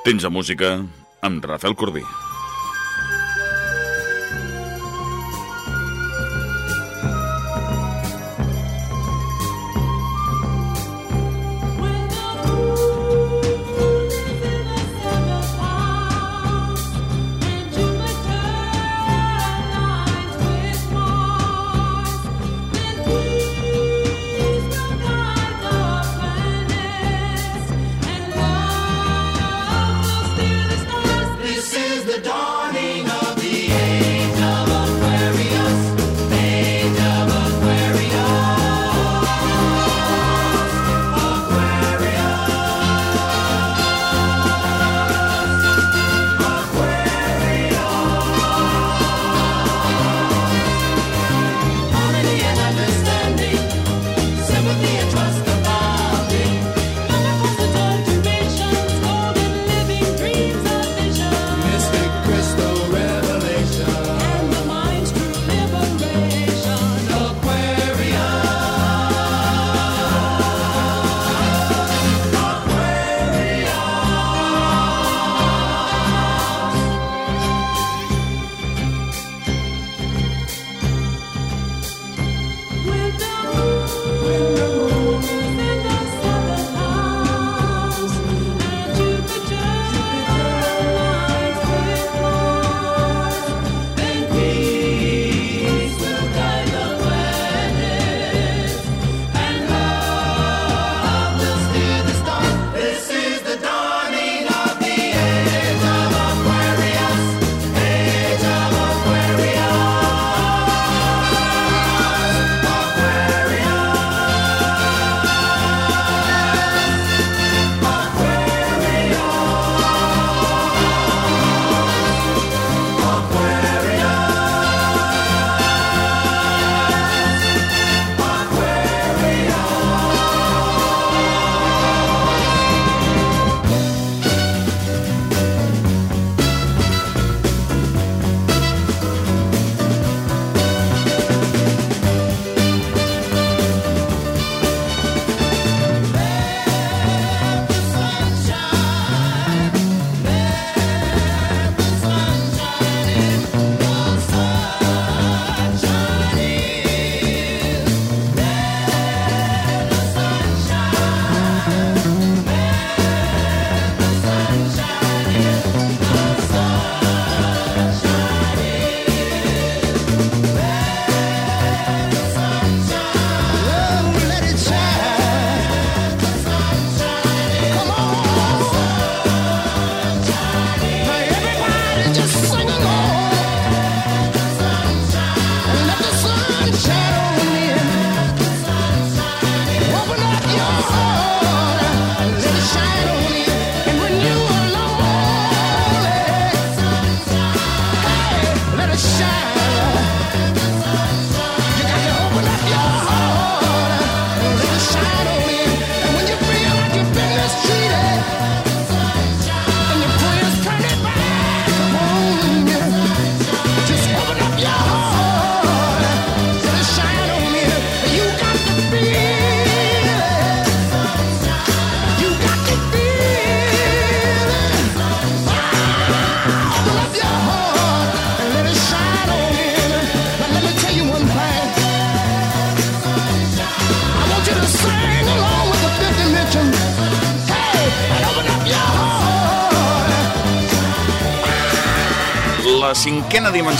Tens a música amb Rafael Corbí.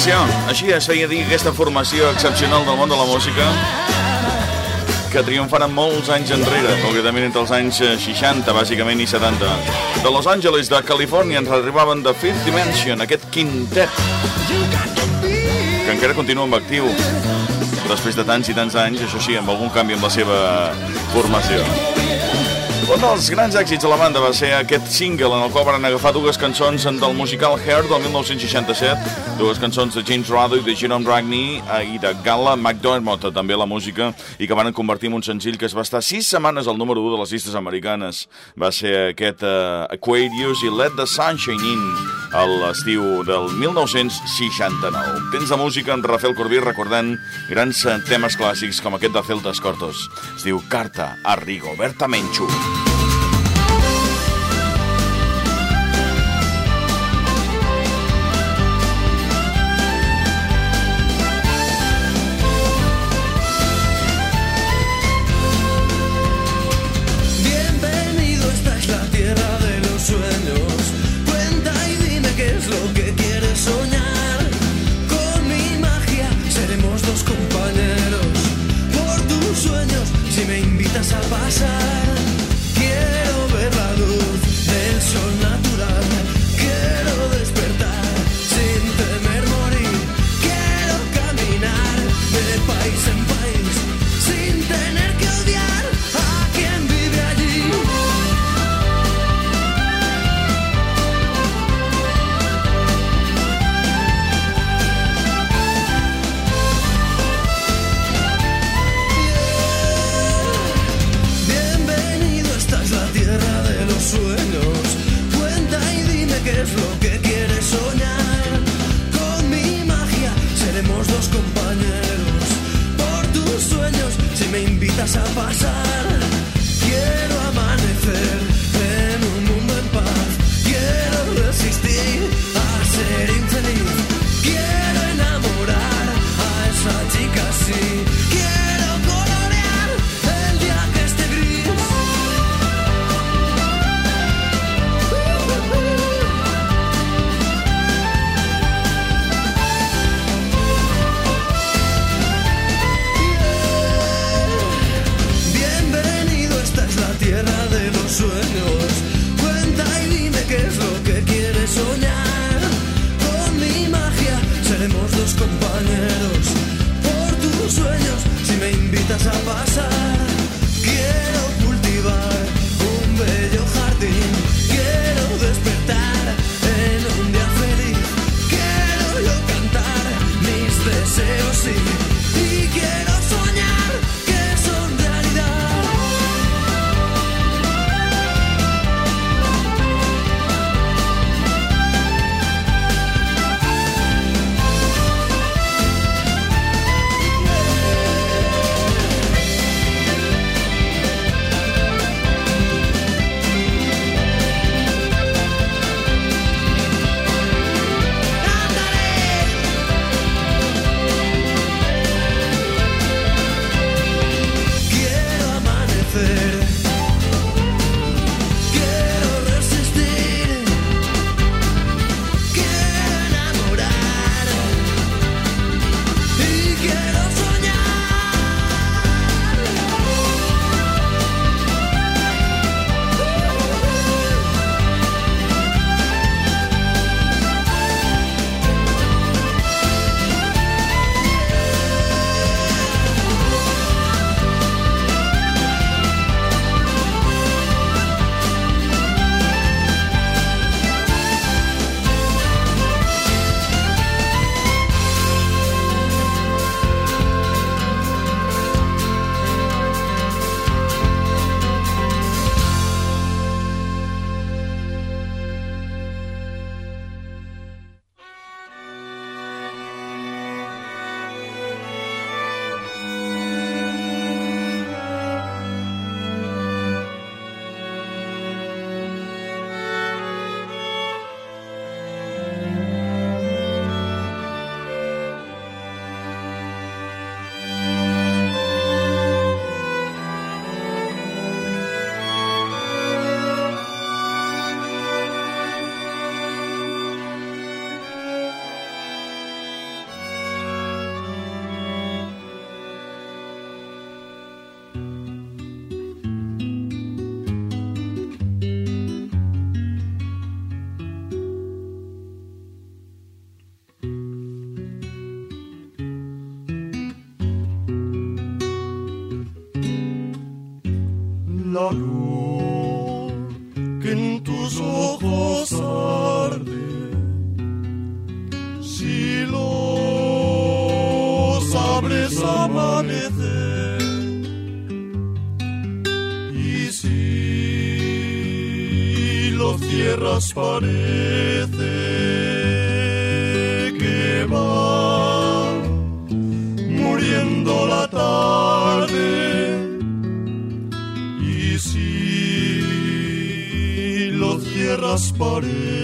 Dimensió. Així es feia dir aquesta formació excepcional del món de la música que triomfaren molts anys enrere, concretament entre els anys eh, 60, bàsicament, i 70. De Los Angeles, de Califòrnia, ens arribaven de Fifth Dimension, aquest quintet, que encara continua en actiu després de tants i tants anys, això sí, amb algun canvi en la seva formació. Un dels grans èxits de la banda va ser aquest single en el qual van agafar dues cançons del musical Hair del 1967, dues cançons de James Rado i de Jerome Ragney eh, i de Gala McDermott, també la música, i que van convertir en un senzill que es va estar sis setmanes al número 1 de les llistes americanes. Va ser aquest uh, Aquarius i Let the Sunshine In a l'estiu del 1969. Tens de música en Rafael Corbí recordant grans eh, temes clàssics com aquest de Celtas Cortos. Es diu Carta a Rigoberta Menchú. vueltas a pasar. amanecer. Y si lo cierras parece que va muriendo la tarde. Y si lo cierras parece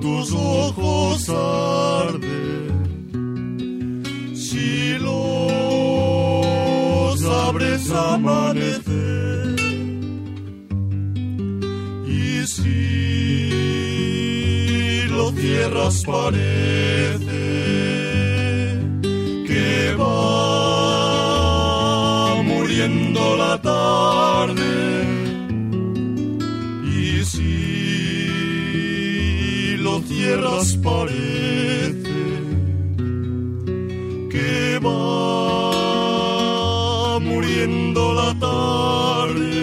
tus ojos arde. Si los abres amanecer y si lo cierras parece cierras parece que va muriendo la tarde.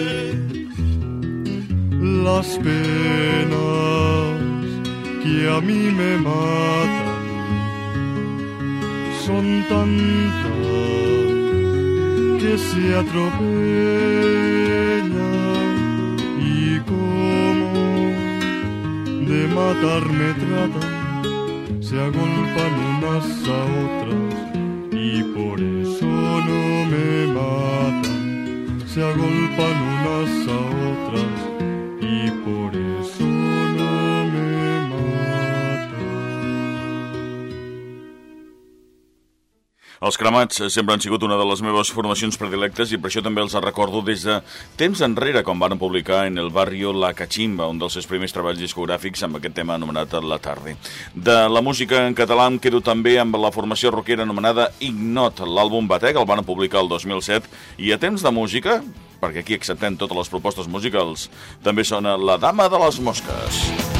Las penas que a mí me matan son tantas que se atropellan y como de matarme tratan se agolpan unas a otras y por eso no me matan. Se agolpan Els cremats sempre han sigut una de les meves formacions predilectes i per això també els recordo des de temps enrere, quan van publicar en el barrio La Cachimba, un dels seus primers treballs discogràfics amb aquest tema anomenat La Tarde. De la música en català em quedo també amb la formació rockera anomenada Ignot. L'àlbum Batec el van publicar el 2007 i a temps de música, perquè aquí acceptem totes les propostes musicals, també sona La Dama de les Mosques. És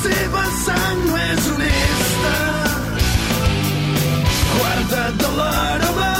La seva sang no és honesta. Guarda't de l'aroma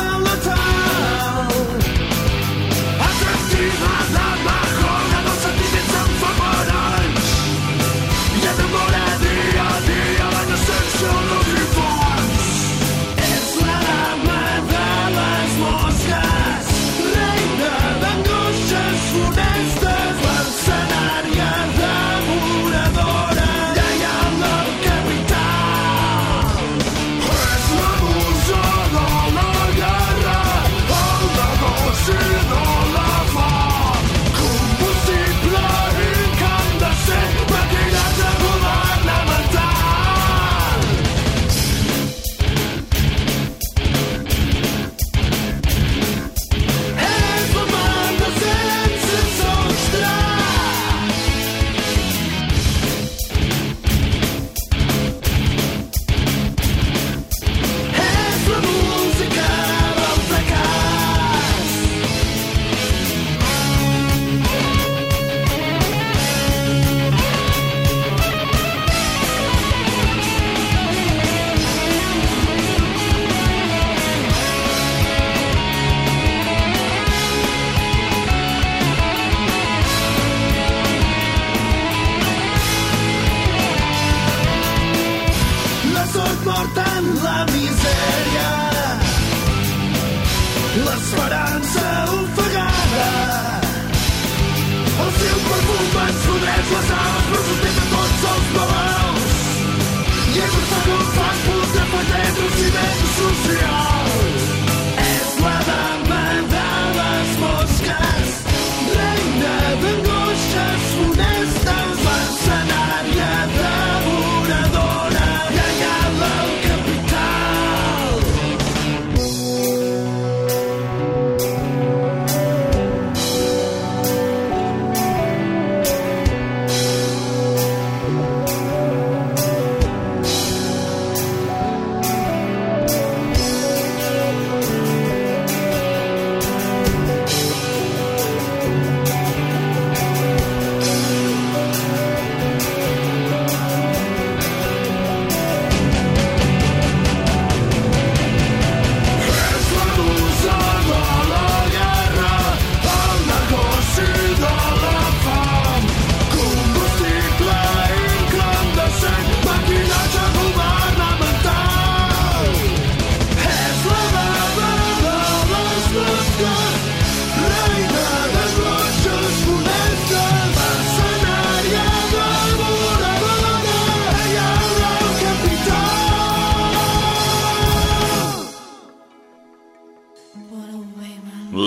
social.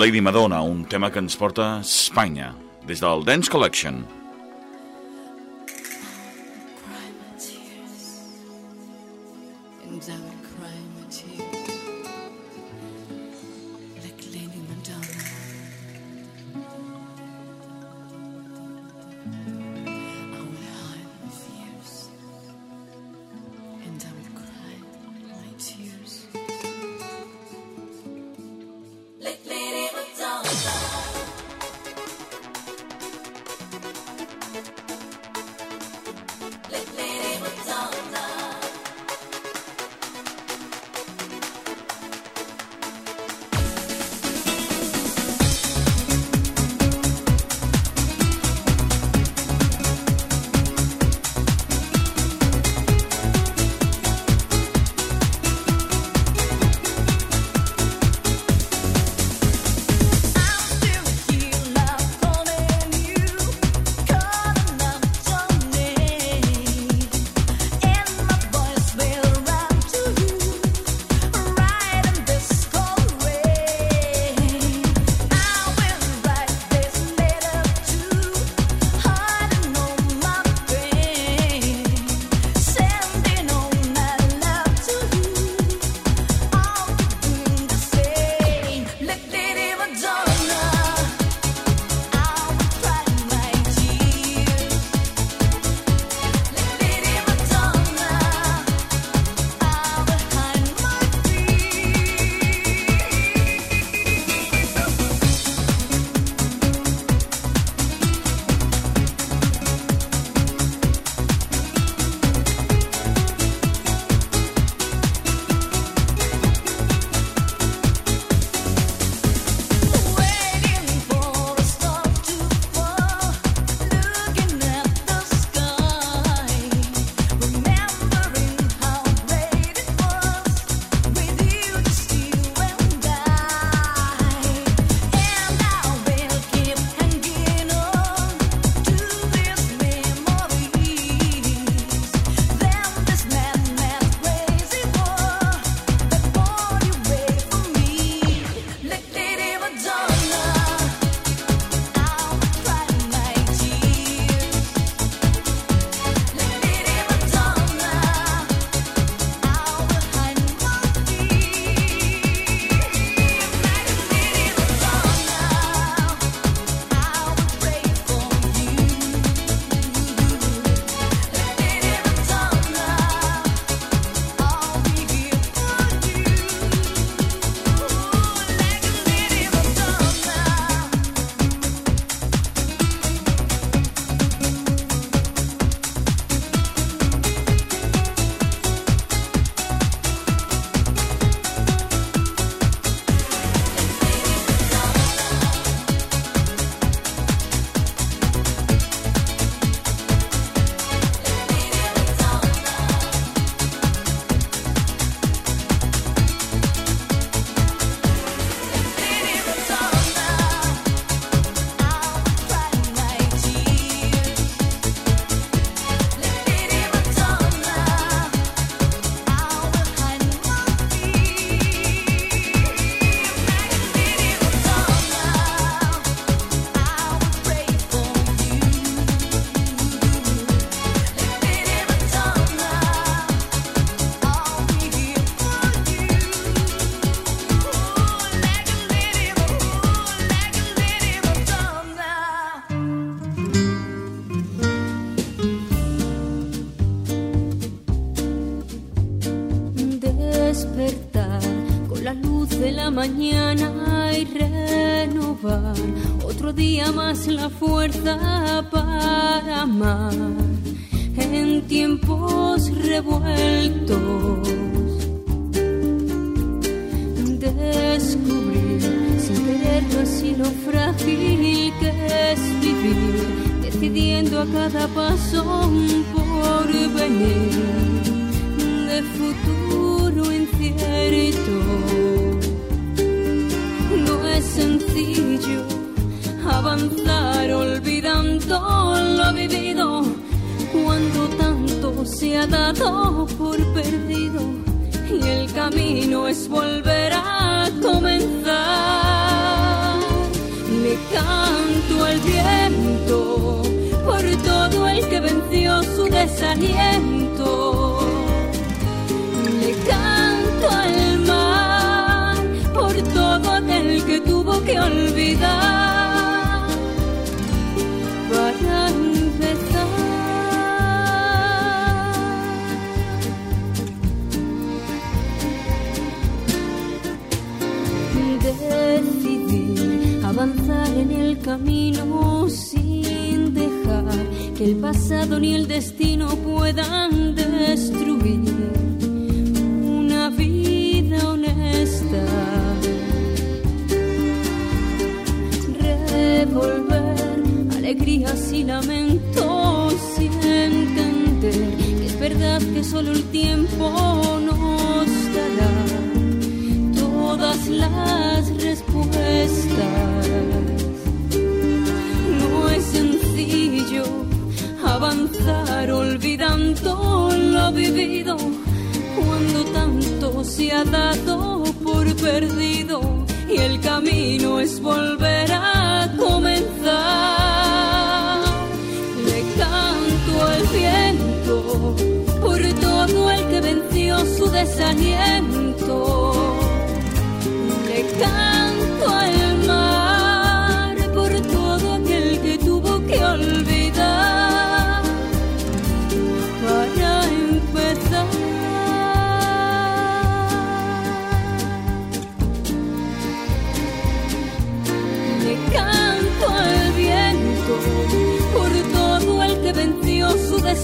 Lady Madonna, un tema que ens porta a Espanya, des del Dance Collection. para amar en tiempos revueltos. Descubrir sin quererlo así lo frágil que es vivir, decidiendo a cada paso un porvenir de futuro incierto. No es sencillo avanzar olvidando lo vivido cuando tanto se ha dado por perdido y el camino es volver a comenzar. Le canto al viento por todo el que venció su desaliento. Le canto al mar por todo aquel que tuvo que olvidar. Avanzar en el camino sin dejar que el pasado ni el destino puedan destruir una vida honesta. Revolver alegrías y lamentos y entender que es verdad que solo el tiempo nos dará todas las No es sencillo avanzar olvidando lo vivido cuando tanto se ha dado por perdido y el camino es volver a comenzar. Le canto al viento por todo el que venció su desaliento.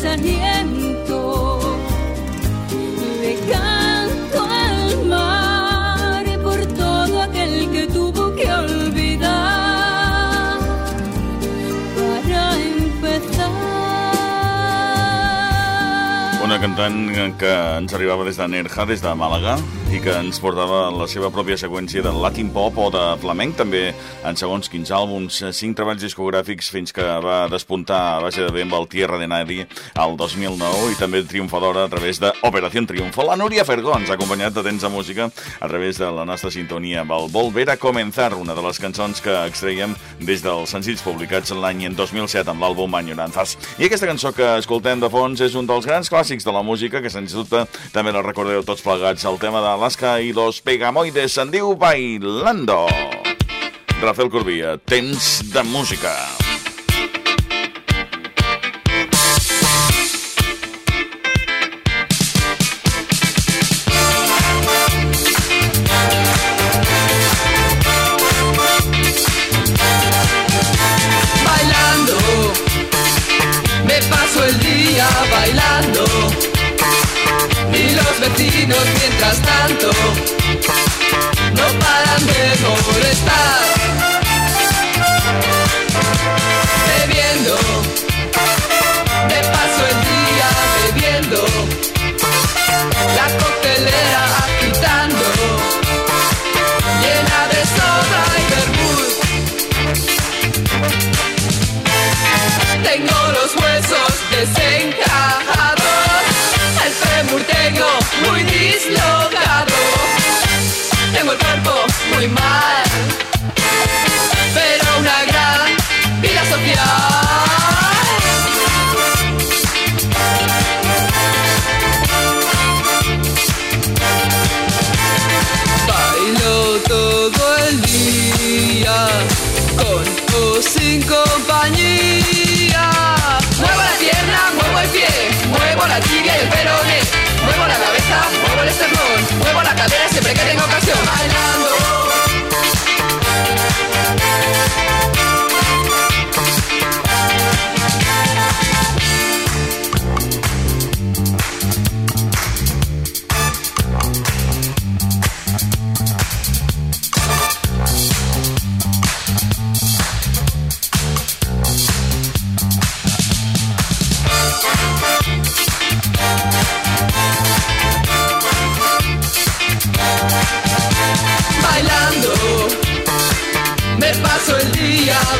Su desaliento. Le canto al mar por todo aquel que tuvo que olvidar para empezar. Una cantant que ens arribava des de Nerja, des de i que ens portava la seva pròpia seqüència de Latin Pop o de flamenc, també en segons quins àlbums, cinc treballs discogràfics fins que va despuntar a base de amb el Tierra de Nadie al 2009 i també triomfadora a través de Triunfo. La Núria Fergó ens ha acompanyat de temps de música a través de la nostra sintonia amb el Volver a Comenzar, una de les cançons que extraiem des dels senzills publicats l'any 2007 amb l'àlbum Añoranzas. I aquesta cançó que escoltem de fons és un dels grans clàssics de la música, que sens dubte també la recordeu tots plegats, el tema d'Alaska i los Pegamoides, se'n diu Bailando. Rafael Corbia, temps de música. Mientras tanto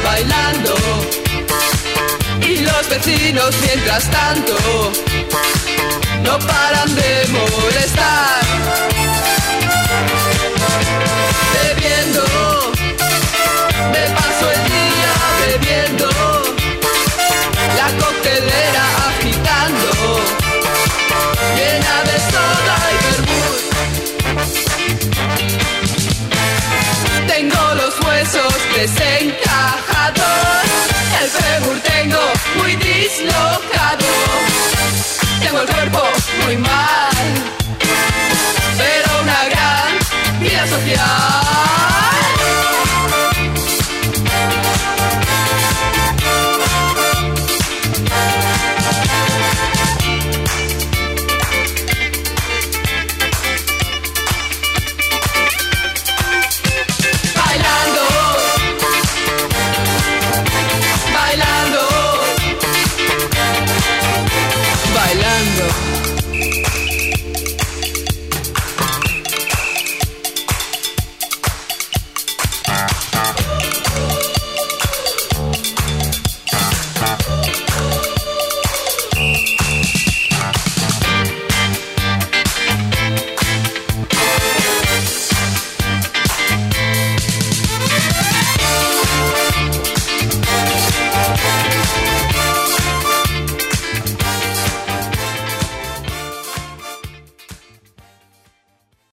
bailando. Y los vecinos mientras tanto no paran de molestar. Bebiendo. Huesos desencajados. El fémur tengo muy dislocado. Tengo el cuerpo muy mal, pero una gran vida social.